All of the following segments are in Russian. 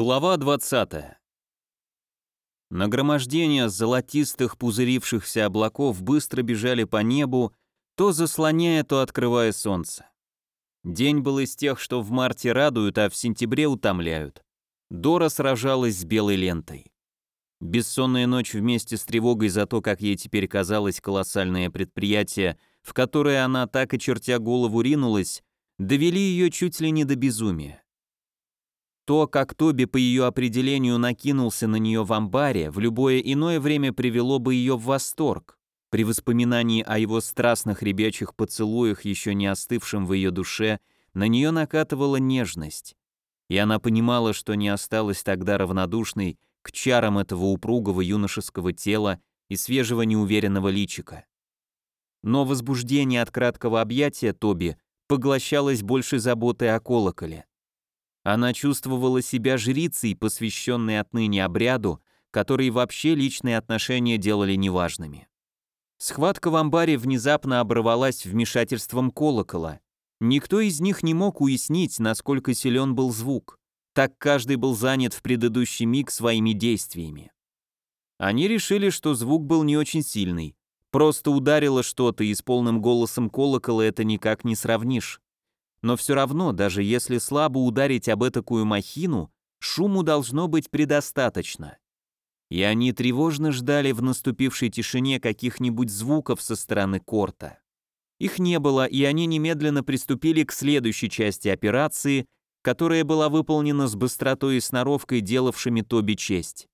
Глава 20. Нагромождения золотистых пузырившихся облаков быстро бежали по небу, то заслоняя, то открывая солнце. День был из тех, что в марте радуют, а в сентябре утомляют. Дора сражалась с белой лентой. Бессонная ночь вместе с тревогой за то, как ей теперь казалось колоссальное предприятие, в которое она так и чертя голову ринулась, довели ее чуть ли не до безумия. То, как Тоби по ее определению накинулся на нее в амбаре, в любое иное время привело бы ее в восторг. При воспоминании о его страстных ребячих поцелуях, еще не остывшем в ее душе, на нее накатывала нежность. И она понимала, что не осталась тогда равнодушной к чарам этого упругого юношеского тела и свежего неуверенного личика. Но возбуждение от краткого объятия Тоби поглощалось больше заботой о колоколе. Она чувствовала себя жрицей, посвященной отныне обряду, который вообще личные отношения делали неважными. Схватка в амбаре внезапно оборвалась вмешательством колокола. Никто из них не мог уяснить, насколько силен был звук. Так каждый был занят в предыдущий миг своими действиями. Они решили, что звук был не очень сильный. Просто ударило что-то, и с полным голосом колокола это никак не сравнишь. Но все равно, даже если слабо ударить об этакую махину, шуму должно быть предостаточно. И они тревожно ждали в наступившей тишине каких-нибудь звуков со стороны корта. Их не было, и они немедленно приступили к следующей части операции, которая была выполнена с быстротой и сноровкой, делавшими Тоби честь.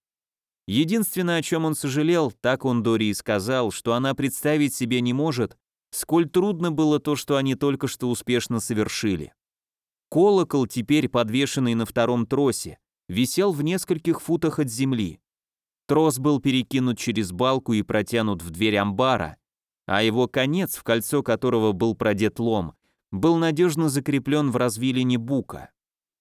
Единственное, о чем он сожалел, так он Дори и сказал, что она представить себе не может, сколь трудно было то, что они только что успешно совершили. Колокол, теперь подвешенный на втором тросе, висел в нескольких футах от земли. Трос был перекинут через балку и протянут в дверь амбара, а его конец, в кольцо которого был продет лом, был надежно закреплен в развилине бука.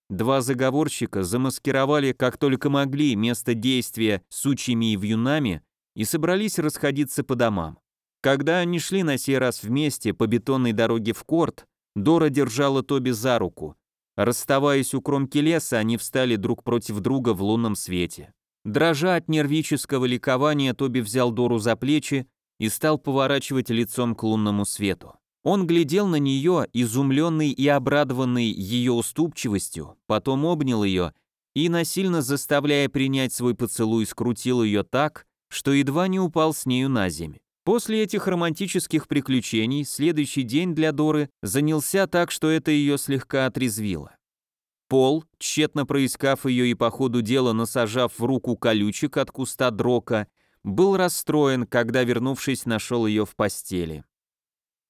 Два заговорщика замаскировали как только могли место действия сучьями и вьюнами и собрались расходиться по домам. Когда они шли на сей раз вместе по бетонной дороге в корт, Дора держала Тоби за руку. Расставаясь у кромки леса, они встали друг против друга в лунном свете. Дрожа от нервического ликования, Тоби взял Дору за плечи и стал поворачивать лицом к лунному свету. Он глядел на нее, изумленный и обрадованный ее уступчивостью, потом обнял ее и, насильно заставляя принять свой поцелуй, скрутил ее так, что едва не упал с нею на земь. После этих романтических приключений следующий день для Доры занялся так, что это ее слегка отрезвило. Пол, тщетно проискав ее и по ходу дела насажав в руку колючек от куста дрока, был расстроен, когда, вернувшись, нашел ее в постели.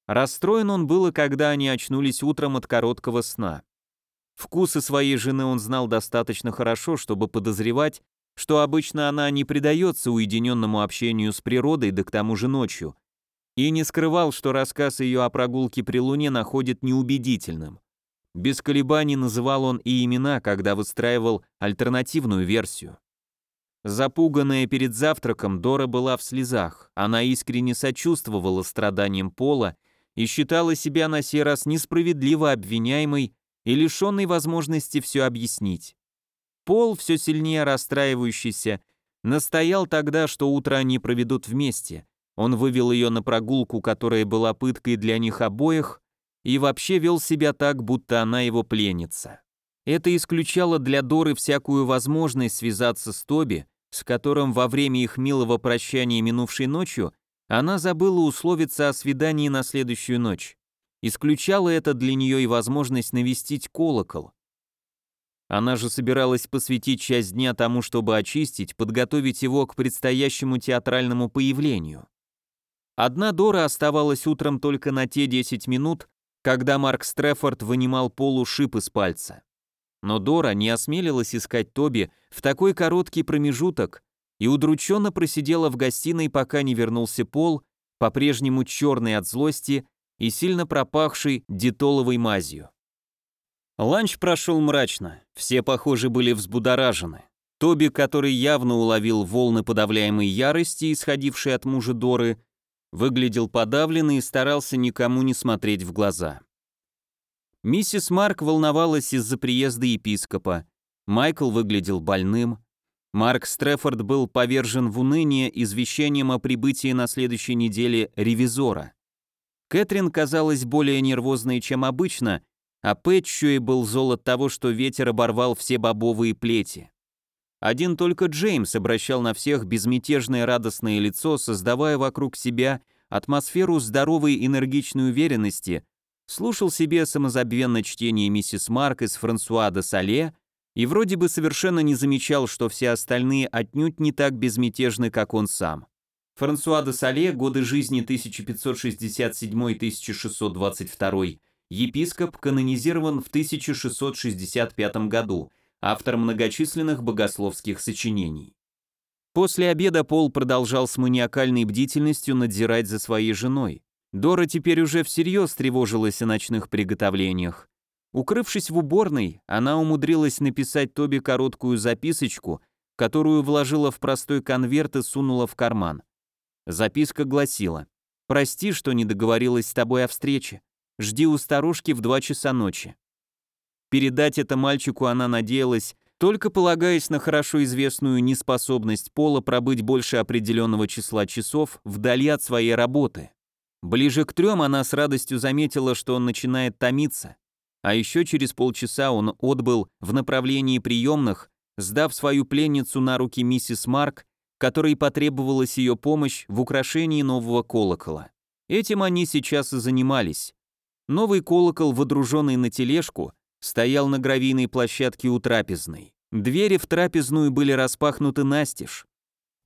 Расстроен он было, когда они очнулись утром от короткого сна. Вкусы своей жены он знал достаточно хорошо, чтобы подозревать, что обычно она не предается уединенному общению с природой, да к тому же ночью, и не скрывал, что рассказ ее о прогулке при Луне находит неубедительным. Без колебаний называл он и имена, когда выстраивал альтернативную версию. Запуганная перед завтраком, Дора была в слезах. Она искренне сочувствовала страданиям Пола и считала себя на сей раз несправедливо обвиняемой и лишенной возможности все объяснить. Пол, все сильнее расстраивающийся, настоял тогда, что утро они проведут вместе. Он вывел ее на прогулку, которая была пыткой для них обоих, и вообще вел себя так, будто она его пленница. Это исключало для Доры всякую возможность связаться с Тоби, с которым во время их милого прощания минувшей ночью она забыла условиться о свидании на следующую ночь. Исключало это для нее и возможность навестить колокол. Она же собиралась посвятить часть дня тому, чтобы очистить, подготовить его к предстоящему театральному появлению. Одна Дора оставалась утром только на те 10 минут, когда Марк Стрефорд вынимал полу шип из пальца. Но Дора не осмелилась искать Тоби в такой короткий промежуток и удрученно просидела в гостиной, пока не вернулся Пол, по-прежнему черный от злости и сильно пропахший детоловой мазью. Ланч прошел мрачно, все, похоже, были взбудоражены. Тоби, который явно уловил волны подавляемой ярости, исходившей от мужа Доры, выглядел подавленный и старался никому не смотреть в глаза. Миссис Марк волновалась из-за приезда епископа. Майкл выглядел больным. Марк Стрефорд был повержен в уныние извещением о прибытии на следующей неделе ревизора. Кэтрин казалась более нервозной, чем обычно, а Пэтчуэй был зол от того, что ветер оборвал все бобовые плети. Один только Джеймс обращал на всех безмятежное радостное лицо, создавая вокруг себя атмосферу здоровой энергичной уверенности, слушал себе самозабвенно чтение миссис Марк из Франсуа де Сале и вроде бы совершенно не замечал, что все остальные отнюдь не так безмятежны, как он сам. Франсуа де Сале, годы жизни 1567-1622, епископ, канонизирован в 1665 году, автор многочисленных богословских сочинений. После обеда Пол продолжал с маниакальной бдительностью надзирать за своей женой. Дора теперь уже всерьез тревожилась о ночных приготовлениях. Укрывшись в уборной, она умудрилась написать Тоби короткую записочку, которую вложила в простой конверт и сунула в карман. Записка гласила «Прости, что не договорилась с тобой о встрече. Жди у старушки в два часа ночи». Передать это мальчику она надеялась, только полагаясь на хорошо известную неспособность Пола пробыть больше определенного числа часов вдали от своей работы. Ближе к трем она с радостью заметила, что он начинает томиться, а еще через полчаса он отбыл в направлении приемных, сдав свою пленницу на руки миссис Марк, которой потребовалась ее помощь в украшении нового колокола. Этим они сейчас и занимались. Новый колокол, водруженный на тележку, стоял на гравийной площадке у трапезной. Двери в трапезную были распахнуты настежь.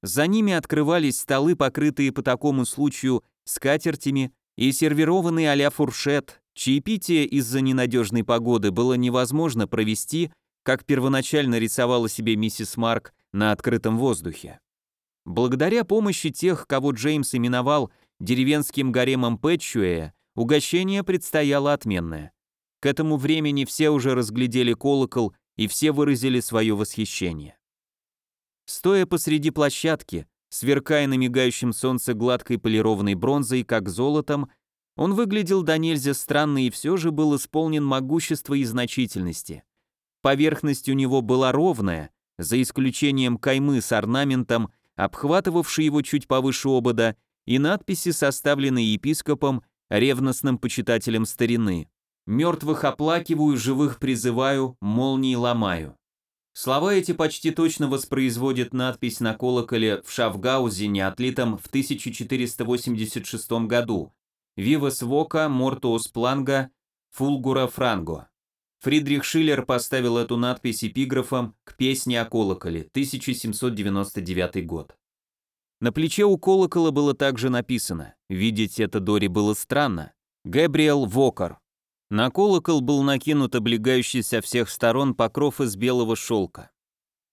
За ними открывались столы, покрытые по такому случаю скатертями и сервированный а-ля фуршет. Чаепитие из-за ненадежной погоды было невозможно провести, как первоначально рисовала себе миссис Марк на открытом воздухе. Благодаря помощи тех, кого Джеймс именовал деревенским гаремом Пэтчуэя, угощение предстояло отменное. К этому времени все уже разглядели колокол и все выразили свое восхищение. Стоя посреди площадки, сверкая на мигающем солнце гладкой полированной бронзой, как золотом, он выглядел до нельзя странно и все же был исполнен могущества и значительности. Поверхность у него была ровная, за исключением каймы с орнаментом, обхватывавшей его чуть повыше обода, и надписи, составленные епископом, ревностным почитателем старины. Мертвых оплакиваю, живых призываю, молнии ломаю. Слова эти почти точно воспроизводят надпись на колоколе в Шафгаузене, отлитом в 1486 году «Вивас Вока Мортуус Планга Фулгура Франго». Фридрих Шиллер поставил эту надпись эпиграфом к песне о колоколе, 1799 год. На плече у колокола было также написано, видеть это Дори было странно, Гэбриэл Вокар, на колокол был накинут облегающий со всех сторон покров из белого шелка.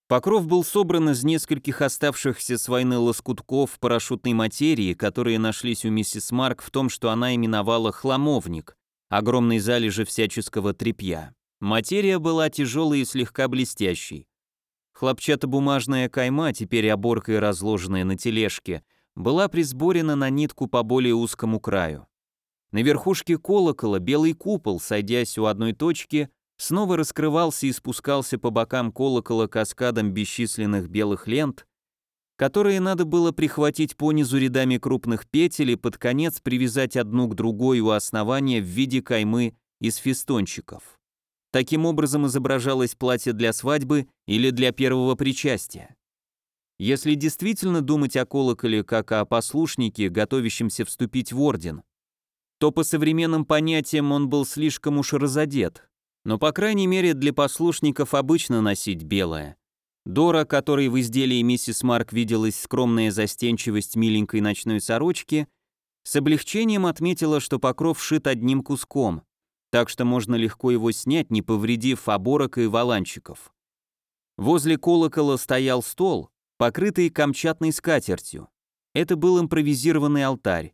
Покров был собран из нескольких оставшихся с войны лоскутков парашютной материи, которые нашлись у миссис Марк в том, что она именовала хламовник, огромной залежи всяческого тряпья. Материя была тяжелой и слегка блестящей. Хлопчатобумажная кайма, теперь оборкой разложенная на тележке, была присборена на нитку по более узкому краю. На верхушке колокола белый купол, сойдясь у одной точки, снова раскрывался и спускался по бокам колокола каскадом бесчисленных белых лент, которые надо было прихватить понизу рядами крупных петель и под конец привязать одну к другой у основания в виде каймы из фестончиков. Таким образом изображалось платье для свадьбы или для первого причастия. Если действительно думать о колоколе как о послушнике, готовящемся вступить в орден, то по современным понятиям он был слишком уж разодет. Но, по крайней мере, для послушников обычно носить белое. Дора, которой в изделии миссис Марк виделась скромная застенчивость миленькой ночной сорочки, с облегчением отметила, что покров шит одним куском, так что можно легко его снять, не повредив оборок и валанчиков. Возле колокола стоял стол, покрытый камчатной скатертью. Это был импровизированный алтарь.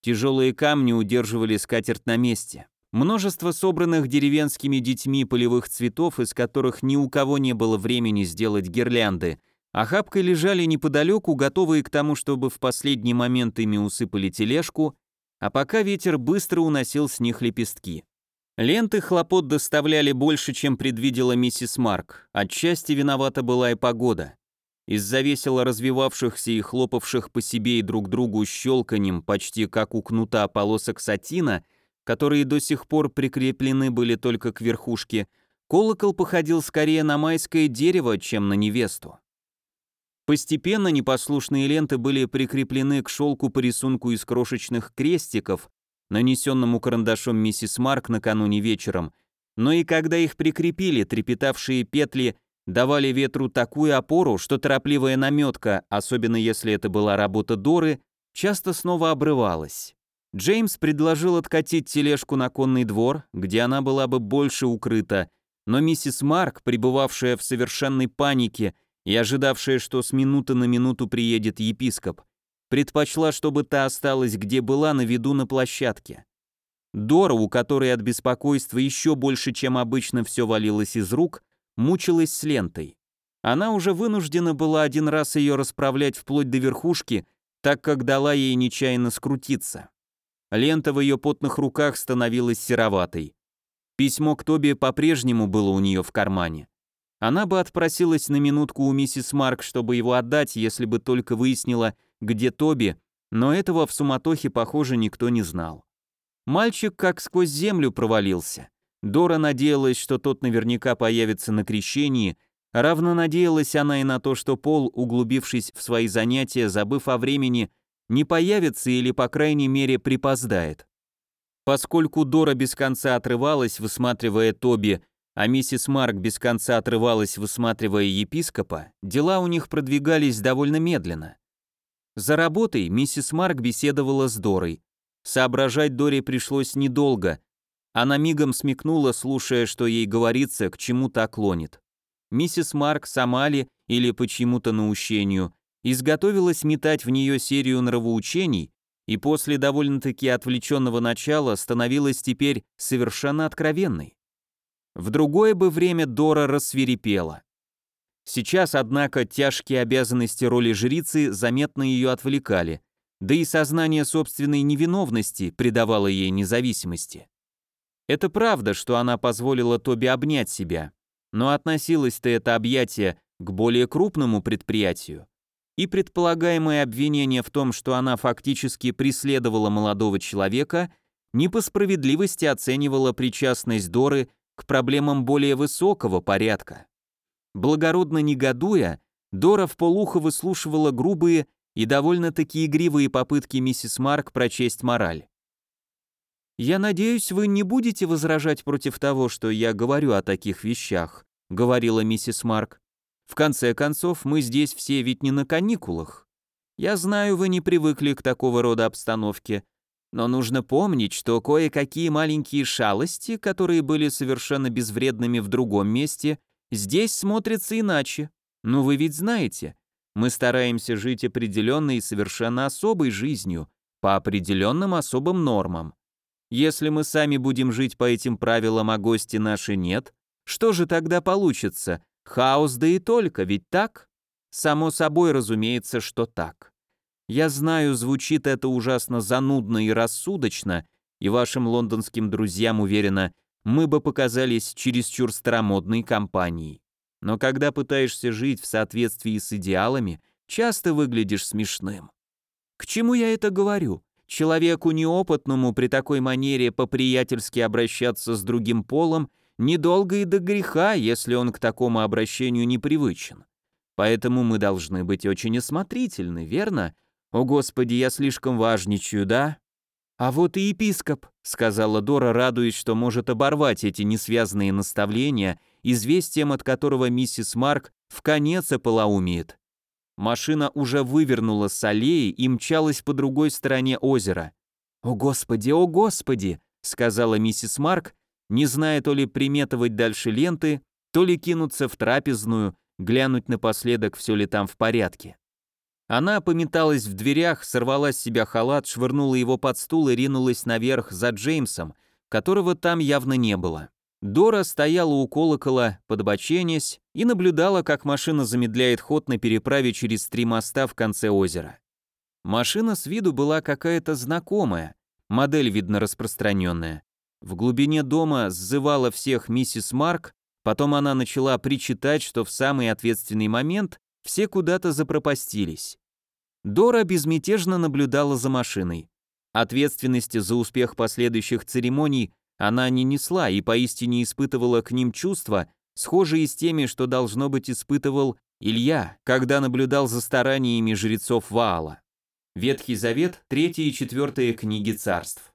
Тяжелые камни удерживали скатерть на месте. Множество собранных деревенскими детьми полевых цветов, из которых ни у кого не было времени сделать гирлянды, охапкой лежали неподалеку, готовые к тому, чтобы в последний момент ими усыпали тележку, а пока ветер быстро уносил с них лепестки. Ленты хлопот доставляли больше, чем предвидела миссис Марк. Отчасти виновата была и погода. Из-за весело развивавшихся и хлопавших по себе и друг другу щелканем, почти как у кнута полосок сатина, которые до сих пор прикреплены были только к верхушке, колокол походил скорее на майское дерево, чем на невесту. Постепенно непослушные ленты были прикреплены к шелку по рисунку из крошечных крестиков, нанесенному карандашом миссис Марк накануне вечером, но и когда их прикрепили, трепетавшие петли давали ветру такую опору, что торопливая наметка, особенно если это была работа Доры, часто снова обрывалась. Джеймс предложил откатить тележку на конный двор, где она была бы больше укрыта, но миссис Марк, пребывавшая в совершенной панике и ожидавшая, что с минуты на минуту приедет епископ, предпочла, чтобы та осталась где была на виду на площадке. Дора, у которой от беспокойства еще больше, чем обычно, все валилось из рук, мучилась с лентой. Она уже вынуждена была один раз ее расправлять вплоть до верхушки, так как дала ей нечаянно скрутиться. Лента в ее потных руках становилась сероватой. Письмо к Тоби по-прежнему было у нее в кармане. Она бы отпросилась на минутку у миссис Марк, чтобы его отдать, если бы только выяснила, где Тоби, но этого в суматохе, похоже, никто не знал. Мальчик как сквозь землю провалился. Дора надеялась, что тот наверняка появится на крещении, равно надеялась она и на то, что Пол, углубившись в свои занятия, забыв о времени, не появится или, по крайней мере, припоздает. Поскольку Дора без конца отрывалась, высматривая Тоби, а миссис Марк без конца отрывалась, высматривая епископа, дела у них продвигались довольно медленно. За работой миссис Марк беседовала с Дорой. Соображать Доре пришлось недолго, она мигом смекнула, слушая, что ей говорится, к чему так клонит. Миссис Марк сама ли, или почему-то наущению, изготовилась метать в нее серию нравоучений, и после довольно-таки отвлеченного начала становилась теперь совершенно откровенной. В другое бы время Дора рассверепела. Сейчас, однако, тяжкие обязанности роли жрицы заметно ее отвлекали, да и сознание собственной невиновности придавало ей независимости. Это правда, что она позволила Тоби обнять себя, но относилось-то это объятие к более крупному предприятию. И предполагаемое обвинение в том, что она фактически преследовала молодого человека, не по справедливости оценивала причастность Доры к проблемам более высокого порядка. Благородно негодуя, Дора в полухо выслушивала грубые и довольно-таки игривые попытки миссис Марк прочесть мораль. «Я надеюсь, вы не будете возражать против того, что я говорю о таких вещах», — говорила миссис Марк. «В конце концов, мы здесь все ведь не на каникулах. Я знаю, вы не привыкли к такого рода обстановке, но нужно помнить, что кое-какие маленькие шалости, которые были совершенно безвредными в другом месте, здесь смотрятся иначе. Но вы ведь знаете, мы стараемся жить определенной и совершенно особой жизнью, по определенным особым нормам. Если мы сами будем жить по этим правилам, а гости наши нет, что же тогда получится? Хаос да и только, ведь так? Само собой разумеется, что так. Я знаю, звучит это ужасно занудно и рассудочно, и вашим лондонским друзьям, уверена, мы бы показались чересчур старомодной компанией. Но когда пытаешься жить в соответствии с идеалами, часто выглядишь смешным. К чему я это говорю? Человеку неопытному при такой манере по-приятельски обращаться с другим полом недолго и до греха, если он к такому обращению не привычен. Поэтому мы должны быть очень осмотрительны, верно? О, Господи, я слишком важничаю, да? А вот и епископ, сказала Дора, радуясь, что может оборвать эти несвязанные наставления, известием от которого миссис Марк в конец ополоумеет. Машина уже вывернула с аллеи и мчалась по другой стороне озера. «О господи, о господи!» — сказала миссис Марк, не зная то ли приметовать дальше ленты, то ли кинуться в трапезную, глянуть напоследок, все ли там в порядке. Она пометалась в дверях, сорвала с себя халат, швырнула его под стул и ринулась наверх за Джеймсом, которого там явно не было. Дора стояла у колокола, подбоченясь, и наблюдала, как машина замедляет ход на переправе через три моста в конце озера. Машина с виду была какая-то знакомая, модель, видно, распространенная. В глубине дома сзывала всех миссис Марк, потом она начала причитать, что в самый ответственный момент все куда-то запропастились. Дора безмятежно наблюдала за машиной. Ответственности за успех последующих церемоний она не несла и поистине испытывала к ним чувства, схожие с теми, что, должно быть, испытывал Илья, когда наблюдал за стараниями жрецов Ваала. Ветхий Завет, третья и четвертая книги царств.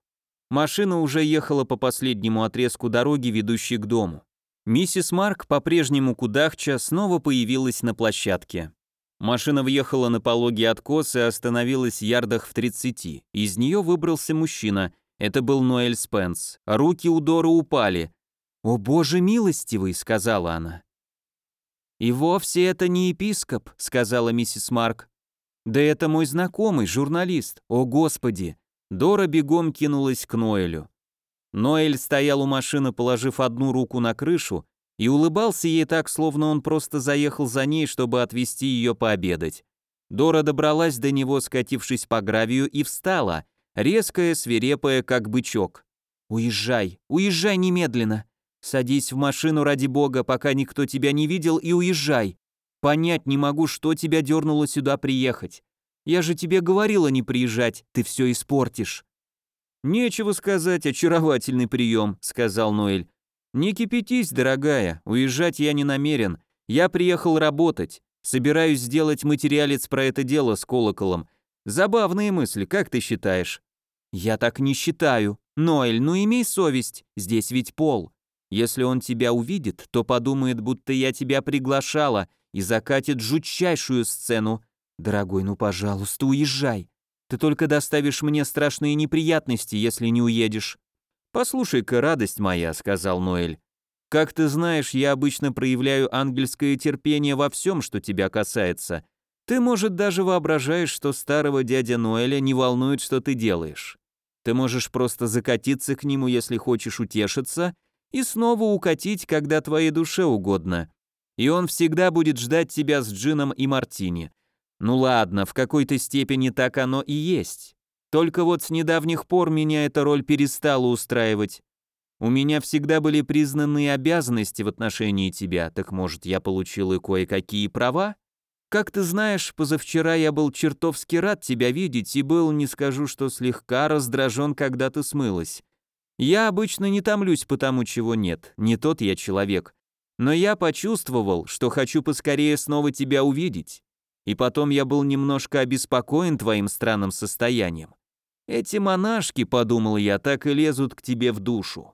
Машина уже ехала по последнему отрезку дороги, ведущей к дому. Миссис Марк, по-прежнему кудахча, снова появилась на площадке. Машина въехала на пологий откос и остановилась ярдах в 30. Из нее выбрался мужчина. Это был Ноэль Спенс. Руки у Доры упали. «О боже милостивый», — сказала она. «И вовсе это не епископ», — сказала миссис Марк. «Да это мой знакомый, журналист. О господи!» Дора бегом кинулась к Ноэлю. Ноэль стоял у машины, положив одну руку на крышу, и улыбался ей так, словно он просто заехал за ней, чтобы отвезти ее пообедать. Дора добралась до него, скатившись по гравию, и встала, резкая, свирепая, как бычок. «Уезжай, уезжай немедленно! Садись в машину ради бога, пока никто тебя не видел, и уезжай! Понять не могу, что тебя дернуло сюда приехать. Я же тебе говорила не приезжать, ты все испортишь». «Нечего сказать, очаровательный прием», — сказал Ноэль. «Не кипятись, дорогая, уезжать я не намерен. Я приехал работать, собираюсь сделать материалец про это дело с колоколом. Забавные мысли, как ты считаешь?» «Я так не считаю. Ноэль, ну имей совесть, здесь ведь пол. Если он тебя увидит, то подумает, будто я тебя приглашала и закатит жутчайшую сцену. «Дорогой, ну, пожалуйста, уезжай. Ты только доставишь мне страшные неприятности, если не уедешь». «Послушай-ка, радость моя», — сказал Ноэль. «Как ты знаешь, я обычно проявляю ангельское терпение во всем, что тебя касается. Ты, может, даже воображаешь, что старого дядя Ноэля не волнует, что ты делаешь. Ты можешь просто закатиться к нему, если хочешь утешиться, и снова укатить, когда твоей душе угодно. И он всегда будет ждать тебя с джином и мартини. Ну ладно, в какой-то степени так оно и есть. Только вот с недавних пор меня эта роль перестала устраивать. У меня всегда были признанные обязанности в отношении тебя, так может, я получил и кое-какие права? Как ты знаешь, позавчера я был чертовски рад тебя видеть и был, не скажу, что слегка раздражен, когда ты смылась. Я обычно не томлюсь по тому, чего нет, не тот я человек. Но я почувствовал, что хочу поскорее снова тебя увидеть. И потом я был немножко обеспокоен твоим странным состоянием. Эти монашки, подумал я, так и лезут к тебе в душу.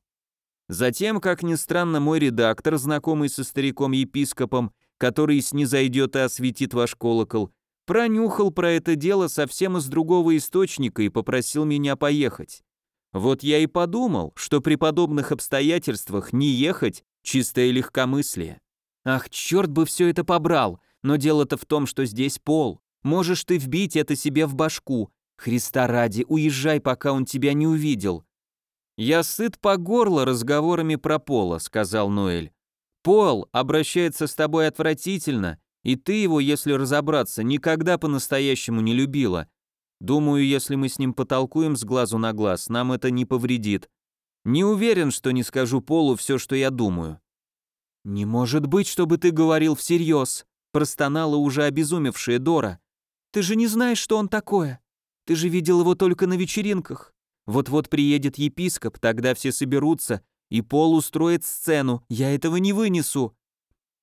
Затем, как ни странно, мой редактор, знакомый со стариком-епископом, который снизойдет и осветит ваш колокол, пронюхал про это дело совсем из другого источника и попросил меня поехать. Вот я и подумал, что при подобных обстоятельствах не ехать – чистое легкомыслие. Ах, черт бы все это побрал! Но дело-то в том, что здесь пол. Можешь ты вбить это себе в башку. Христа ради, уезжай, пока он тебя не увидел. Я сыт по горло разговорами про пола, сказал Ноэль. Пол обращается с тобой отвратительно, и ты его, если разобраться, никогда по-настоящему не любила. Думаю, если мы с ним потолкуем с глазу на глаз, нам это не повредит. Не уверен, что не скажу Полу все, что я думаю. Не может быть, чтобы ты говорил всерьез простонала уже обезумевшая Дора. «Ты же не знаешь, что он такое. Ты же видел его только на вечеринках. Вот-вот приедет епископ, тогда все соберутся, и Пол устроит сцену. Я этого не вынесу».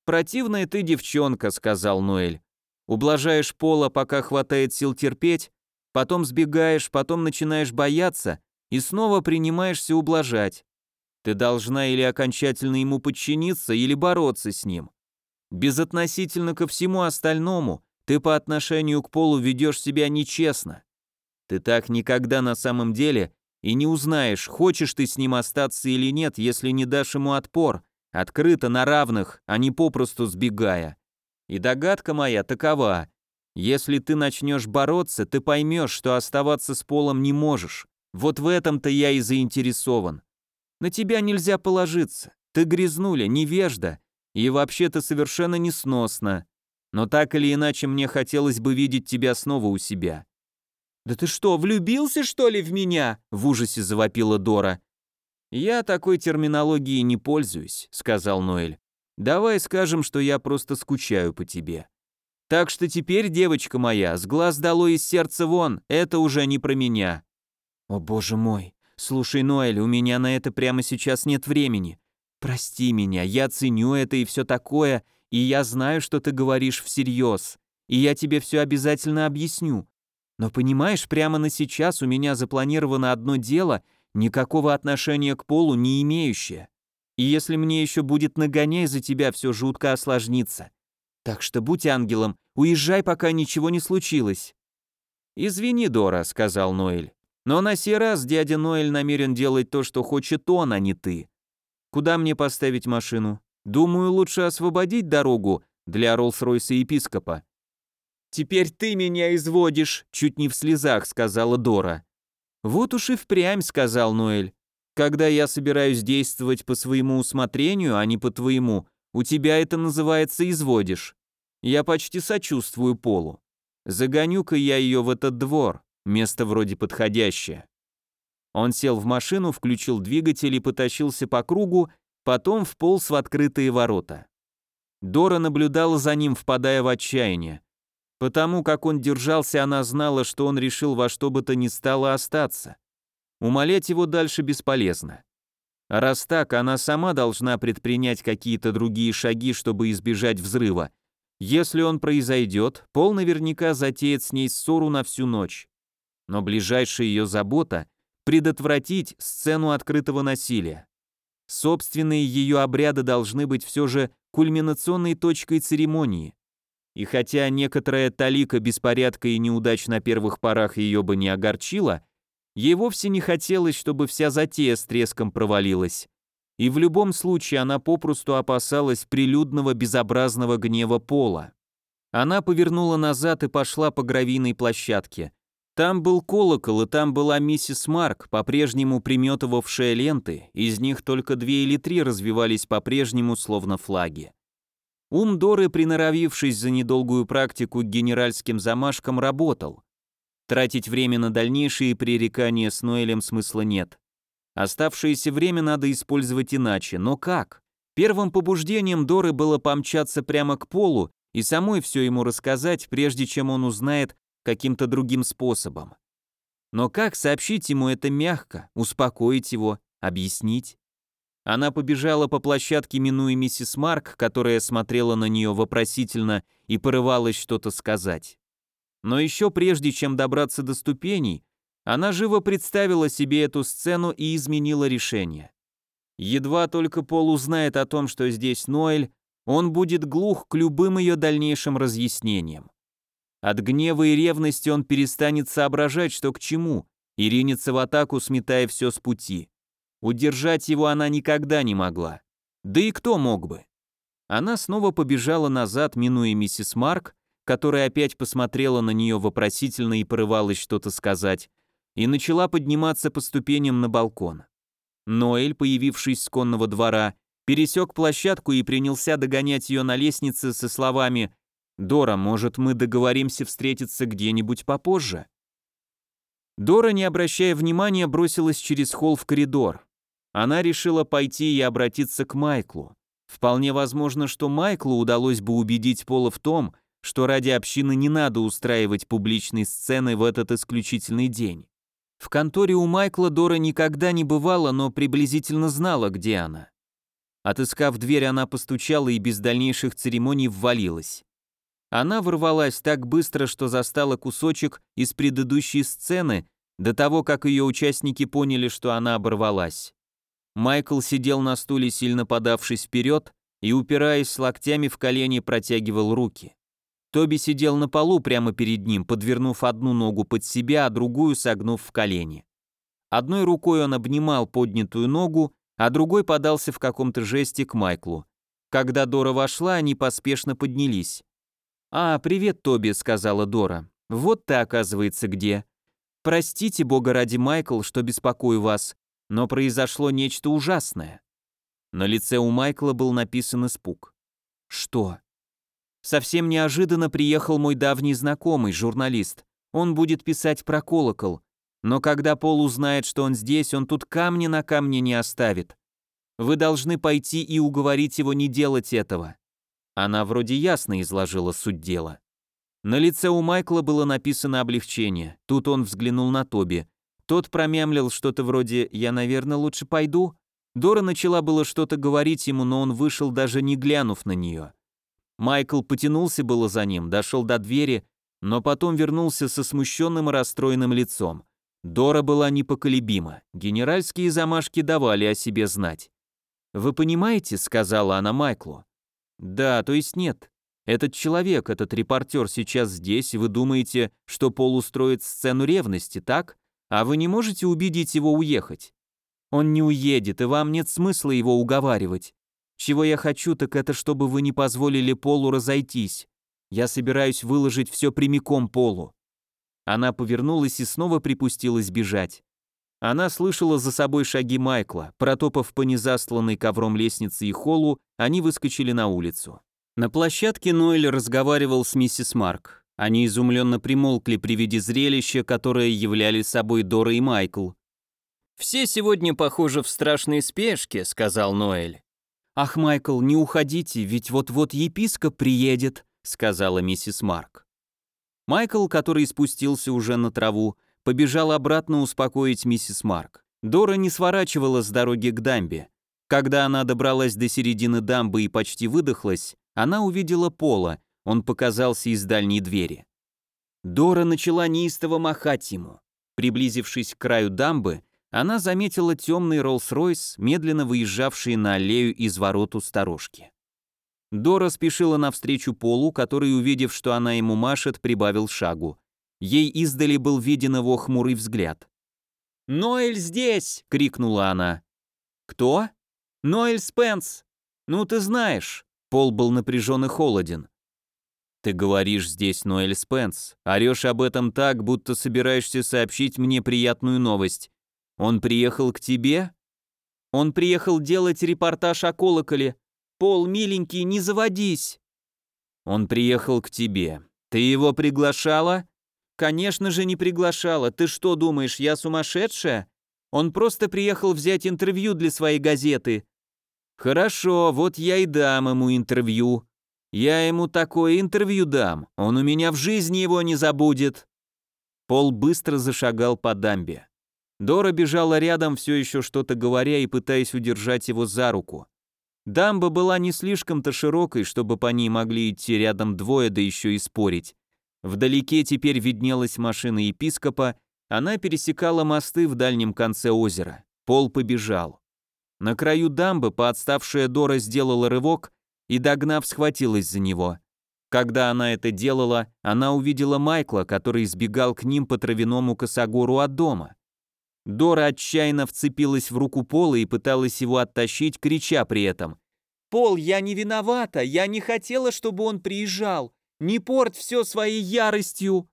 «Противная ты девчонка», — сказал Ноэль. «Ублажаешь Пола, пока хватает сил терпеть, потом сбегаешь, потом начинаешь бояться и снова принимаешься ублажать. Ты должна или окончательно ему подчиниться, или бороться с ним. Безотносительно ко всему остальному, ты по отношению к полу ведешь себя нечестно. Ты так никогда на самом деле и не узнаешь, хочешь ты с ним остаться или нет, если не дашь ему отпор, открыто на равных, а не попросту сбегая. И догадка моя такова. Если ты начнешь бороться, ты поймешь, что оставаться с полом не можешь. Вот в этом-то я и заинтересован. На тебя нельзя положиться. Ты грязнуля, невежда, и вообще-то совершенно несносно. Но так или иначе мне хотелось бы видеть тебя снова у себя». «Да ты что, влюбился, что ли, в меня?» — в ужасе завопила Дора. «Я такой терминологией не пользуюсь», — сказал Ноэль. «Давай скажем, что я просто скучаю по тебе. Так что теперь, девочка моя, с глаз дало из сердца вон, это уже не про меня». «О боже мой, слушай, Ноэль, у меня на это прямо сейчас нет времени. Прости меня, я ценю это и все такое, и я знаю, что ты говоришь всерьез, и я тебе все обязательно объясню. Но понимаешь, прямо на сейчас у меня запланировано одно дело, никакого отношения к полу не имеющее. И если мне еще будет нагоняй за тебя, все жутко осложнится. Так что будь ангелом, уезжай, пока ничего не случилось». «Извини, Дора», — сказал Ноэль. «Но на сей раз дядя Ноэль намерен делать то, что хочет он, а не ты. Куда мне поставить машину? Думаю, лучше освободить дорогу для Роллс-Ройса епископа». «Теперь ты меня изводишь», — чуть не в слезах сказала Дора. «Вот уж и впрямь», — сказал Ноэль. «Когда я собираюсь действовать по своему усмотрению, а не по твоему, у тебя это называется изводишь. Я почти сочувствую Полу. Загоню-ка я ее в этот двор, место вроде подходящее. Он сел в машину, включил двигатель и потащился по кругу, потом вполз в открытые ворота. Дора наблюдала за ним, впадая в отчаяние. Потому как он держался, она знала, что он решил во что бы то ни стало остаться. Умолять его дальше бесполезно. А раз так, она сама должна предпринять какие-то другие шаги, чтобы избежать взрыва. Если он произойдет, Пол наверняка затеет с ней ссору на всю ночь. Но ближайшая ее забота — предотвратить сцену открытого насилия. Собственные ее обряды должны быть все же кульминационной точкой церемонии. И хотя некоторая талика беспорядка и неудач на первых порах ее бы не огорчила, Ей вовсе не хотелось, чтобы вся затея с треском провалилась. И в любом случае она попросту опасалась прилюдного безобразного гнева пола. Она повернула назад и пошла по гравийной площадке. Там был колокол, и там была миссис Марк, по-прежнему приметывавшая ленты, из них только две или три развивались по-прежнему, словно флаги. Ум Доры, приноровившись за недолгую практику к генеральским замашкам, работал. Тратить время на дальнейшие пререкания с Ноэлем смысла нет. Оставшееся время надо использовать иначе, но как? Первым побуждением Доры было помчаться прямо к полу и самой все ему рассказать, прежде чем он узнает каким-то другим способом. Но как сообщить ему это мягко, успокоить его, объяснить? Она побежала по площадке, минуя миссис Марк, которая смотрела на нее вопросительно и порывалась что-то сказать. Но еще прежде, чем добраться до ступеней, она живо представила себе эту сцену и изменила решение. Едва только Пол узнает о том, что здесь Ноэль, он будет глух к любым ее дальнейшим разъяснениям. От гнева и ревности он перестанет соображать, что к чему, и ринется в атаку, сметая все с пути. Удержать его она никогда не могла. Да и кто мог бы? Она снова побежала назад, минуя миссис Марк, которая опять посмотрела на нее вопросительно и порывалась что-то сказать, и начала подниматься по ступеням на балкон. Ноэль, появившись с конного двора, пересек площадку и принялся догонять ее на лестнице со словами «Дора, может, мы договоримся встретиться где-нибудь попозже?» Дора, не обращая внимания, бросилась через холл в коридор. Она решила пойти и обратиться к Майклу. Вполне возможно, что Майклу удалось бы убедить Пола в том, что ради общины не надо устраивать публичные сцены в этот исключительный день. В конторе у Майкла Дора никогда не бывала, но приблизительно знала, где она. Отыскав дверь, она постучала и без дальнейших церемоний ввалилась. Она ворвалась так быстро, что застала кусочек из предыдущей сцены до того, как ее участники поняли, что она оборвалась. Майкл сидел на стуле, сильно подавшись вперед, и, упираясь локтями в колени, протягивал руки. Тоби сидел на полу прямо перед ним, подвернув одну ногу под себя, а другую согнув в колени. Одной рукой он обнимал поднятую ногу, а другой подался в каком-то жесте к Майклу. Когда Дора вошла, они поспешно поднялись. «А, привет, Тоби», — сказала Дора. «Вот ты, оказывается, где. Простите, бога ради, Майкл, что беспокою вас, но произошло нечто ужасное». На лице у Майкла был написан испуг. «Что?» Совсем неожиданно приехал мой давний знакомый, журналист. Он будет писать про колокол. Но когда Пол узнает, что он здесь, он тут камни на камне не оставит. Вы должны пойти и уговорить его не делать этого». Она вроде ясно изложила суть дела. На лице у Майкла было написано облегчение. Тут он взглянул на Тоби. Тот промямлил что-то вроде «Я, наверное, лучше пойду». Дора начала было что-то говорить ему, но он вышел, даже не глянув на нее. Майкл потянулся было за ним, дошел до двери, но потом вернулся со смущенным и расстроенным лицом. Дора была непоколебима, генеральские замашки давали о себе знать. «Вы понимаете», — сказала она Майклу. «Да, то есть нет. Этот человек, этот репортер сейчас здесь, и вы думаете, что Пол устроит сцену ревности, так? А вы не можете убедить его уехать? Он не уедет, и вам нет смысла его уговаривать. Чего я хочу, так это чтобы вы не позволили Полу разойтись. Я собираюсь выложить все прямиком Полу». Она повернулась и снова припустилась бежать. Она слышала за собой шаги Майкла. Протопав по незастланной ковром лестнице и холлу, они выскочили на улицу. На площадке Ноэль разговаривал с миссис Марк. Они изумленно примолкли при виде зрелища, которое являли собой Дора и Майкл. «Все сегодня, похоже, в страшной спешке», — сказал Ноэль. «Ах, Майкл, не уходите, ведь вот-вот епископ приедет», — сказала миссис Марк. Майкл, который спустился уже на траву, побежал обратно успокоить миссис Марк. Дора не сворачивала с дороги к дамбе. Когда она добралась до середины дамбы и почти выдохлась, она увидела Пола, он показался из дальней двери. Дора начала неистово махать ему. Приблизившись к краю дамбы, она заметила темный Роллс-Ройс, медленно выезжавший на аллею из ворот у сторожки. Дора спешила навстречу Полу, который, увидев, что она ему машет, прибавил шагу. Ей издали был виден его хмурый взгляд. «Ноэль здесь!» — крикнула она. «Кто?» «Ноэль Спенс! Ну, ты знаешь!» Пол был напряжен и холоден. «Ты говоришь здесь Ноэль Спенс, орешь об этом так, будто собираешься сообщить мне приятную новость. Он приехал к тебе?» «Он приехал делать репортаж о колоколе. Пол, миленький, не заводись!» «Он приехал к тебе. Ты его приглашала?» «Конечно же не приглашала. Ты что думаешь, я сумасшедшая? Он просто приехал взять интервью для своей газеты. Хорошо, вот я и дам ему интервью. Я ему такое интервью дам, он у меня в жизни его не забудет. Пол быстро зашагал по дамбе. Дора бежала рядом, все еще что-то говоря и пытаясь удержать его за руку. Дамба была не слишком-то широкой, чтобы по ней могли идти рядом двое, да еще и спорить. Вдалеке теперь виднелась машина епископа, она пересекала мосты в дальнем конце озера. Пол побежал. На краю дамбы подставшая Дора сделала рывок и, догнав, схватилась за него. Когда она это делала, она увидела Майкла, который избегал к ним по травяному косогору от дома. Дора отчаянно вцепилась в руку Пола и пыталась его оттащить, крича при этом. «Пол, я не виновата, я не хотела, чтобы он приезжал. Не порт все своей яростью!»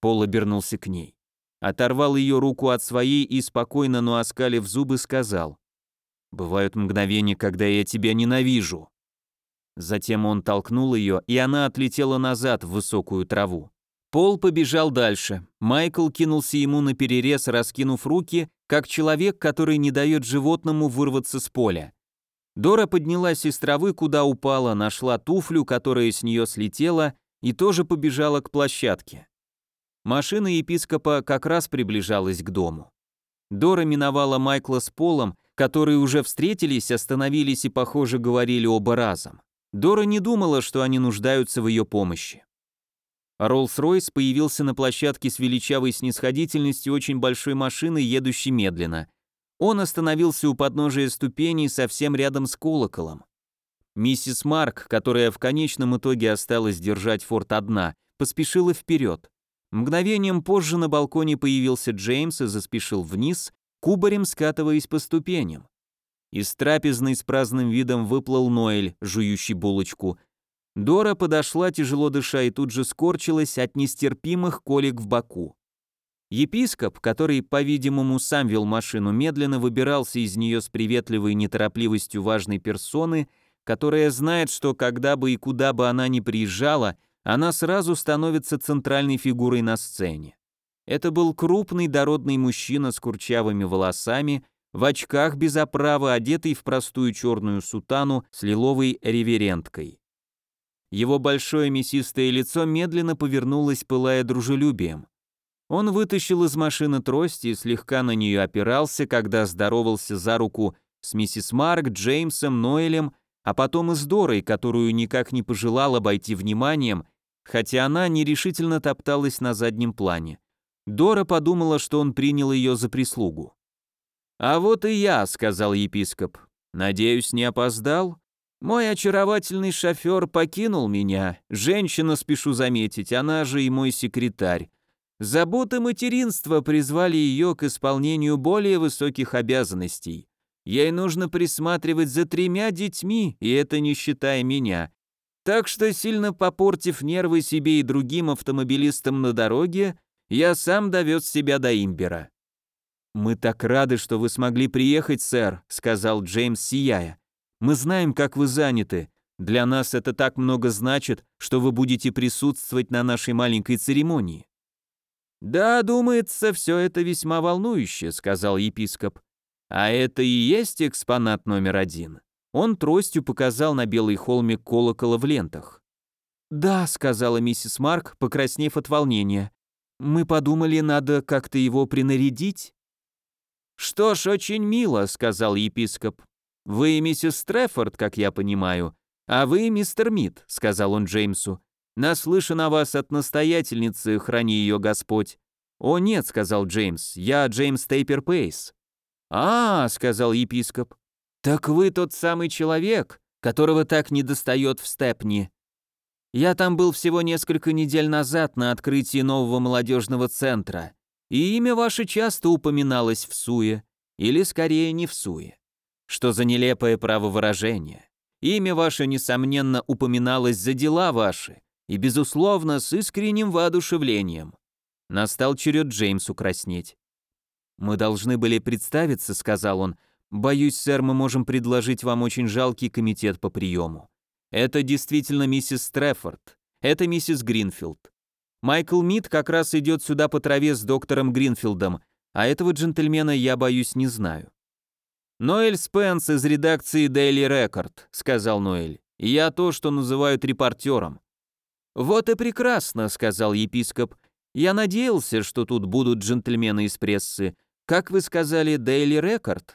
Пол обернулся к ней. Оторвал ее руку от своей и спокойно, но оскалив зубы, сказал. Бывают мгновения, когда я тебя ненавижу. Затем он толкнул ее, и она отлетела назад в высокую траву. Пол побежал дальше. Майкл кинулся ему на перерез, раскинув руки, как человек, который не дает животному вырваться с поля. Дора поднялась из травы, куда упала, нашла туфлю, которая с нее слетела, и тоже побежала к площадке. Машина епископа как раз приближалась к дому. Дора миновала Майкла с Полом которые уже встретились, остановились и, похоже, говорили оба разом. Дора не думала, что они нуждаются в ее помощи. Роллс-Ройс появился на площадке с величавой снисходительностью очень большой машины, едущей медленно. Он остановился у подножия ступеней совсем рядом с колоколом. Миссис Марк, которая в конечном итоге осталась держать форт одна, поспешила вперед. Мгновением позже на балконе появился Джеймс и заспешил вниз, кубарем скатываясь по ступеням. Из трапезной с праздным видом выплыл Ноэль, жующий булочку. Дора подошла, тяжело дыша, и тут же скорчилась от нестерпимых колик в боку. Епископ, который, по-видимому, сам вел машину, медленно выбирался из нее с приветливой неторопливостью важной персоны, которая знает, что когда бы и куда бы она ни приезжала, она сразу становится центральной фигурой на сцене. Это был крупный дородный мужчина с курчавыми волосами, в очках без оправы, одетый в простую черную сутану с лиловой реверенткой. Его большое мясистое лицо медленно повернулось, пылая дружелюбием. Он вытащил из машины трость и слегка на нее опирался, когда здоровался за руку с миссис Марк, Джеймсом, Ноэлем, а потом и с Дорой, которую никак не пожелал обойти вниманием, хотя она нерешительно топталась на заднем плане. Дора подумала, что он принял ее за прислугу. «А вот и я», — сказал епископ. «Надеюсь, не опоздал?» Мой очаровательный шофер покинул меня. Женщина, спешу заметить, она же и мой секретарь. Заботы материнства призвали ее к исполнению более высоких обязанностей. Ей нужно присматривать за тремя детьми, и это не считая меня. Так что, сильно попортив нервы себе и другим автомобилистам на дороге, я сам довез себя до Имбера. «Мы так рады, что вы смогли приехать, сэр», — сказал Джеймс, сияя. Мы знаем, как вы заняты. Для нас это так много значит, что вы будете присутствовать на нашей маленькой церемонии». «Да, думается, все это весьма волнующе», — сказал епископ. «А это и есть экспонат номер один». Он тростью показал на белый холмик колокола в лентах. «Да», — сказала миссис Марк, покраснев от волнения. «Мы подумали, надо как-то его принарядить». «Что ж, очень мило», — сказал епископ. «Вы миссис Стрефорд, как я понимаю, а вы мистер Мид», — сказал он Джеймсу. «Наслышан о вас от настоятельницы, храни ее Господь». «О нет», — сказал Джеймс, — «я Джеймс Тейпер Пейс». «А, — сказал епископ, — так вы тот самый человек, которого так недостает в Степни. Я там был всего несколько недель назад на открытии нового молодежного центра, и имя ваше часто упоминалось в Суе, или скорее не в Суе. Что за нелепое правовыражение? Имя ваше, несомненно, упоминалось за дела ваши, и, безусловно, с искренним воодушевлением. Настал черед Джеймсу краснеть. «Мы должны были представиться», — сказал он. «Боюсь, сэр, мы можем предложить вам очень жалкий комитет по приему. Это действительно миссис Стрефорд. Это миссис Гринфилд. Майкл Мид как раз идет сюда по траве с доктором Гринфилдом, а этого джентльмена я, боюсь, не знаю. «Ноэль Спенс из редакции Daily Record», — сказал Ноэль. «Я то, что называют репортером». «Вот и прекрасно», — сказал епископ. «Я надеялся, что тут будут джентльмены из прессы. Как вы сказали, Daily Record?»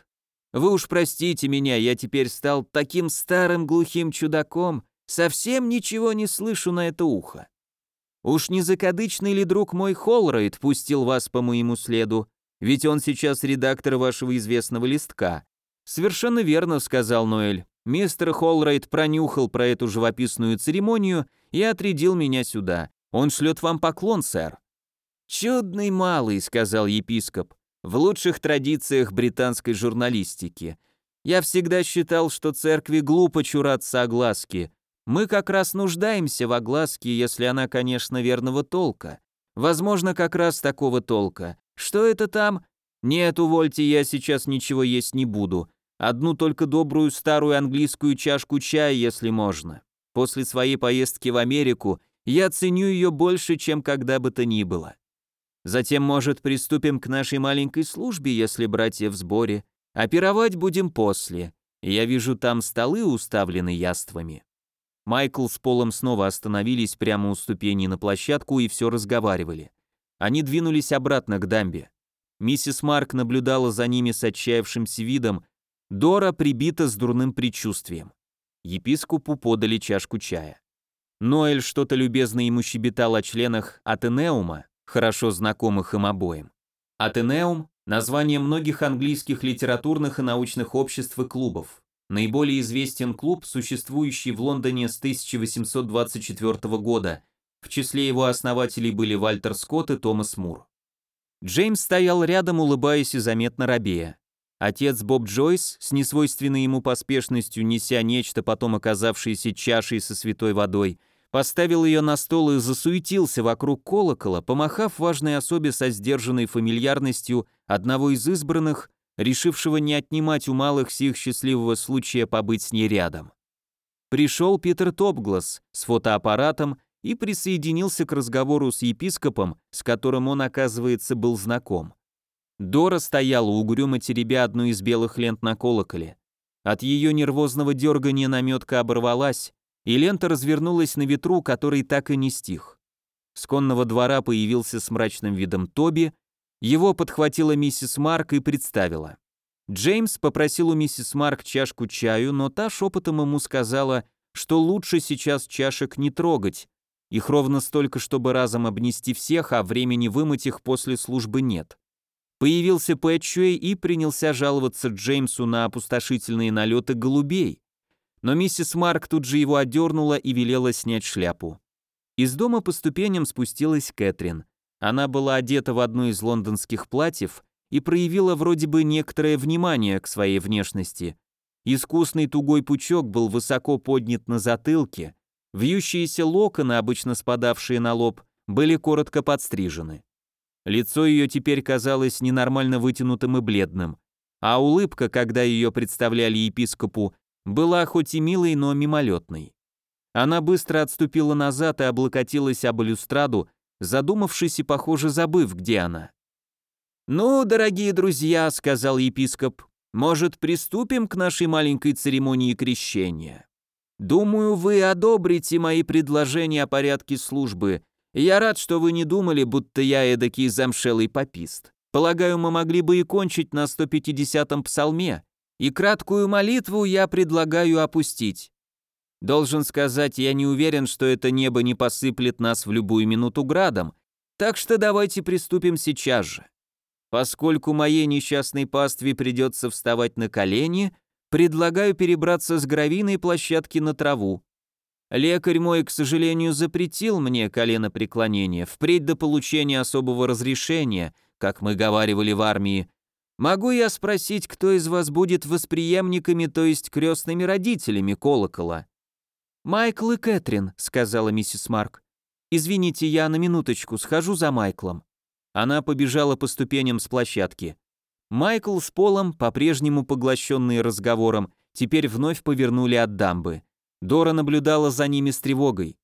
«Вы уж простите меня, я теперь стал таким старым глухим чудаком, совсем ничего не слышу на это ухо. Уж не закадычный ли друг мой Холрейд пустил вас по моему следу? Ведь он сейчас редактор вашего известного листка. «Совершенно верно», — сказал Ноэль. «Мистер Холрайт пронюхал про эту живописную церемонию и отрядил меня сюда. Он шлет вам поклон, сэр». «Чудный малый», — сказал епископ, в лучших традициях британской журналистики. «Я всегда считал, что церкви глупо чураться огласки. Мы как раз нуждаемся в огласке, если она, конечно, верного толка. Возможно, как раз такого толка. Что это там? Нет, увольте, я сейчас ничего есть не буду. Одну только добрую старую английскую чашку чая, если можно. После своей поездки в Америку я ценю ее больше, чем когда бы то ни было. Затем, может, приступим к нашей маленькой службе, если братья в сборе, а пировать будем после. Я вижу, там столы уставлены яствами». Майкл с Полом снова остановились прямо у ступеней на площадку и все разговаривали. Они двинулись обратно к дамбе. Миссис Марк наблюдала за ними с отчаявшимся видом, Дора прибита с дурным предчувствием. Епископу подали чашку чая. Ноэль что-то любезно ему щебетал о членах Атенеума, хорошо знакомых им обоим. Атенеум – название многих английских литературных и научных обществ и клубов. Наиболее известен клуб, существующий в Лондоне с 1824 года. В числе его основателей были Вальтер Скотт и Томас Мур. Джеймс стоял рядом, улыбаясь и заметно робея. Отец Боб Джойс, с несвойственной ему поспешностью неся нечто, потом оказавшееся чашей со святой водой, поставил ее на стол и засуетился вокруг колокола, помахав важной особе со сдержанной фамильярностью одного из избранных, решившего не отнимать у малых сих счастливого случая побыть с ней рядом. Пришел Питер Топглас с фотоаппаратом и присоединился к разговору с епископом, с которым он, оказывается, был знаком. Дора стояла угрюмо теребя одну из белых лент на колоколе. От ее нервозного дергания наметка оборвалась, и лента развернулась на ветру, который так и не стих. С конного двора появился с мрачным видом Тоби, его подхватила миссис Марк и представила. Джеймс попросил у миссис Марк чашку чаю, но та шепотом ему сказала, что лучше сейчас чашек не трогать, их ровно столько, чтобы разом обнести всех, а времени вымыть их после службы нет. Появился Пэтчуэй и принялся жаловаться Джеймсу на опустошительные налеты голубей. Но миссис Марк тут же его отдернула и велела снять шляпу. Из дома по ступеням спустилась Кэтрин. Она была одета в одно из лондонских платьев и проявила вроде бы некоторое внимание к своей внешности. Искусный тугой пучок был высоко поднят на затылке, вьющиеся локоны, обычно спадавшие на лоб, были коротко подстрижены. Лицо ее теперь казалось ненормально вытянутым и бледным, а улыбка, когда ее представляли епископу, была хоть и милой, но мимолетной. Она быстро отступила назад и облокотилась об балюстраду, задумавшись и, похоже, забыв, где она. «Ну, дорогие друзья», — сказал епископ, — «может, приступим к нашей маленькой церемонии крещения? Думаю, вы одобрите мои предложения о порядке службы, я рад, что вы не думали, будто я эдакий замшелый попист. Полагаю, мы могли бы и кончить на 150-м псалме, и краткую молитву я предлагаю опустить. Должен сказать, я не уверен, что это небо не посыплет нас в любую минуту градом, так что давайте приступим сейчас же. Поскольку моей несчастной пастве придется вставать на колени, предлагаю перебраться с гравийной площадки на траву. Лекарь мой, к сожалению, запретил мне колено преклонения, впредь до получения особого разрешения, как мы говаривали в армии. Могу я спросить, кто из вас будет восприемниками, то есть крестными родителями колокола? Майкл и Кэтрин, сказала миссис Марк. Извините, я на минуточку схожу за Майклом. Она побежала по ступеням с площадки. Майкл с Полом, по-прежнему поглощенные разговором, теперь вновь повернули от дамбы. Дора наблюдала за ними с тревогой.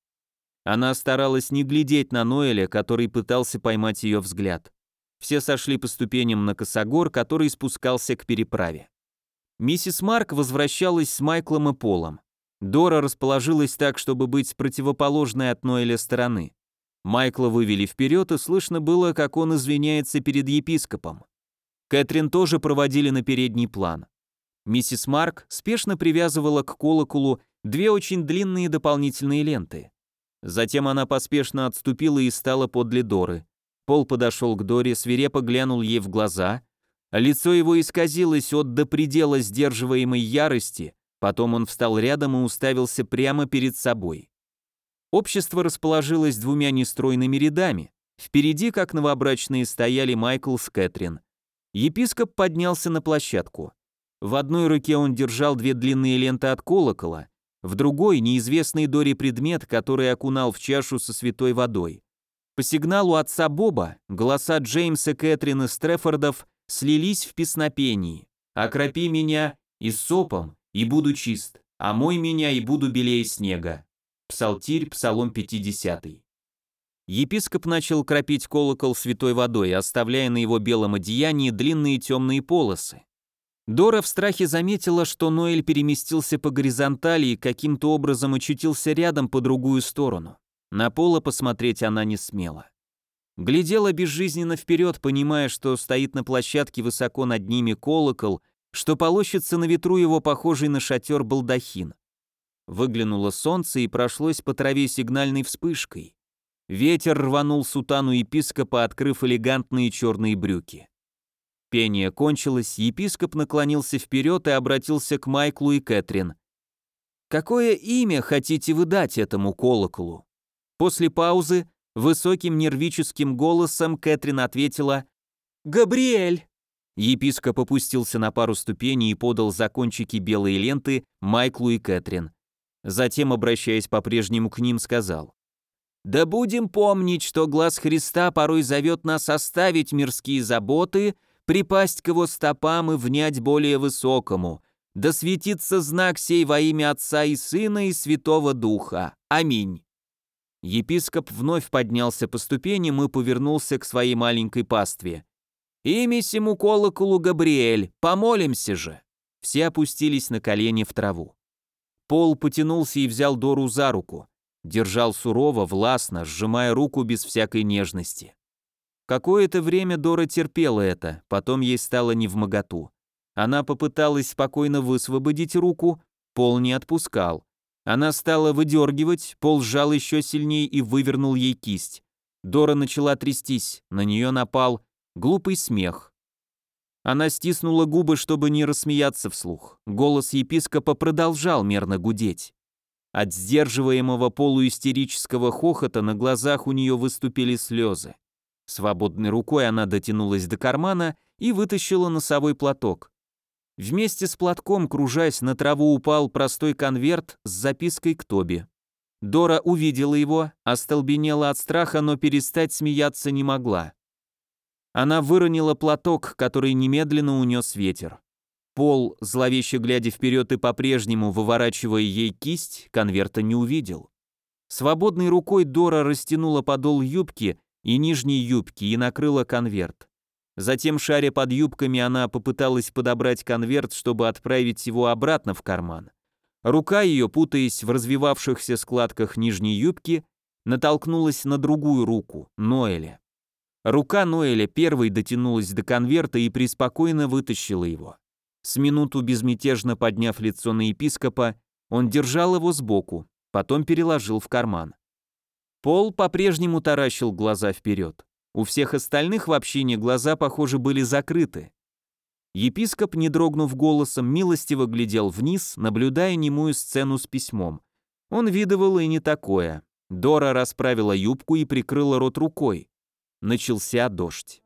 Она старалась не глядеть на Ноэля, который пытался поймать ее взгляд. Все сошли по ступеням на косогор, который спускался к переправе. Миссис Марк возвращалась с Майклом и Полом. Дора расположилась так, чтобы быть с противоположной от Ноэля стороны. Майкла вывели вперед, и слышно было, как он извиняется перед епископом. Кэтрин тоже проводили на передний план. Миссис Марк спешно привязывала к колоколу две очень длинные дополнительные ленты. Затем она поспешно отступила и стала подле Доры. Пол подошел к Доре, свирепо глянул ей в глаза. Лицо его исказилось от до предела сдерживаемой ярости, потом он встал рядом и уставился прямо перед собой. Общество расположилось двумя нестройными рядами. Впереди, как новобрачные, стояли Майкл с Кэтрин. Епископ поднялся на площадку. В одной руке он держал две длинные ленты от колокола, в другой неизвестный Дори предмет, который окунал в чашу со святой водой. По сигналу отца Боба голоса Джеймса, Кэтрин и Стрефордов слились в песнопении. «Окропи меня и сопом, и буду чист, а мой меня и буду белее снега». Псалтирь, Псалом 50. Епископ начал кропить колокол святой водой, оставляя на его белом одеянии длинные темные полосы. Дора в страхе заметила, что Ноэль переместился по горизонтали и каким-то образом очутился рядом по другую сторону. На пола посмотреть она не смела. Глядела безжизненно вперед, понимая, что стоит на площадке высоко над ними колокол, что полощется на ветру его похожий на шатер балдахин. Выглянуло солнце и прошлось по траве сигнальной вспышкой. Ветер рванул сутану епископа, открыв элегантные черные брюки. Пение кончилось, епископ наклонился вперед и обратился к Майклу и Кэтрин. «Какое имя хотите вы дать этому колоколу?» После паузы высоким нервическим голосом Кэтрин ответила «Габриэль». Епископ опустился на пару ступеней и подал за кончики белые ленты Майклу и Кэтрин. Затем, обращаясь по-прежнему к ним, сказал «Да будем помнить, что глаз Христа порой зовет нас оставить мирские заботы припасть к его стопам и внять более высокому. Да светится знак сей во имя Отца и Сына и Святого Духа. Аминь. Епископ вновь поднялся по ступеням и повернулся к своей маленькой пастве. «Имя сему колоколу Габриэль, помолимся же!» Все опустились на колени в траву. Пол потянулся и взял Дору за руку. Держал сурово, властно, сжимая руку без всякой нежности. Какое-то время Дора терпела это, потом ей стало невмоготу. Она попыталась спокойно высвободить руку, Пол не отпускал. Она стала выдергивать, Пол сжал еще сильнее и вывернул ей кисть. Дора начала трястись, на нее напал глупый смех. Она стиснула губы, чтобы не рассмеяться вслух. Голос епископа продолжал мерно гудеть. От сдерживаемого полуистерического хохота на глазах у нее выступили слезы. Свободной рукой она дотянулась до кармана и вытащила носовой платок. Вместе с платком, кружась, на траву упал простой конверт с запиской к Тоби. Дора увидела его, остолбенела от страха, но перестать смеяться не могла. Она выронила платок, который немедленно унес ветер. Пол, зловеще глядя вперед и по-прежнему выворачивая ей кисть, конверта не увидел. Свободной рукой Дора растянула подол юбки и нижней юбки и накрыла конверт. Затем, шаря под юбками, она попыталась подобрать конверт, чтобы отправить его обратно в карман. Рука ее, путаясь в развивавшихся складках нижней юбки, натолкнулась на другую руку, Ноэля. Рука Ноэля первой дотянулась до конверта и преспокойно вытащила его. С минуту безмятежно подняв лицо на епископа, он держал его сбоку, потом переложил в карман. Пол по-прежнему таращил глаза вперед. У всех остальных в общине глаза, похоже, были закрыты. Епископ, не дрогнув голосом, милостиво глядел вниз, наблюдая немую сцену с письмом. Он видывал и не такое. Дора расправила юбку и прикрыла рот рукой. Начался дождь.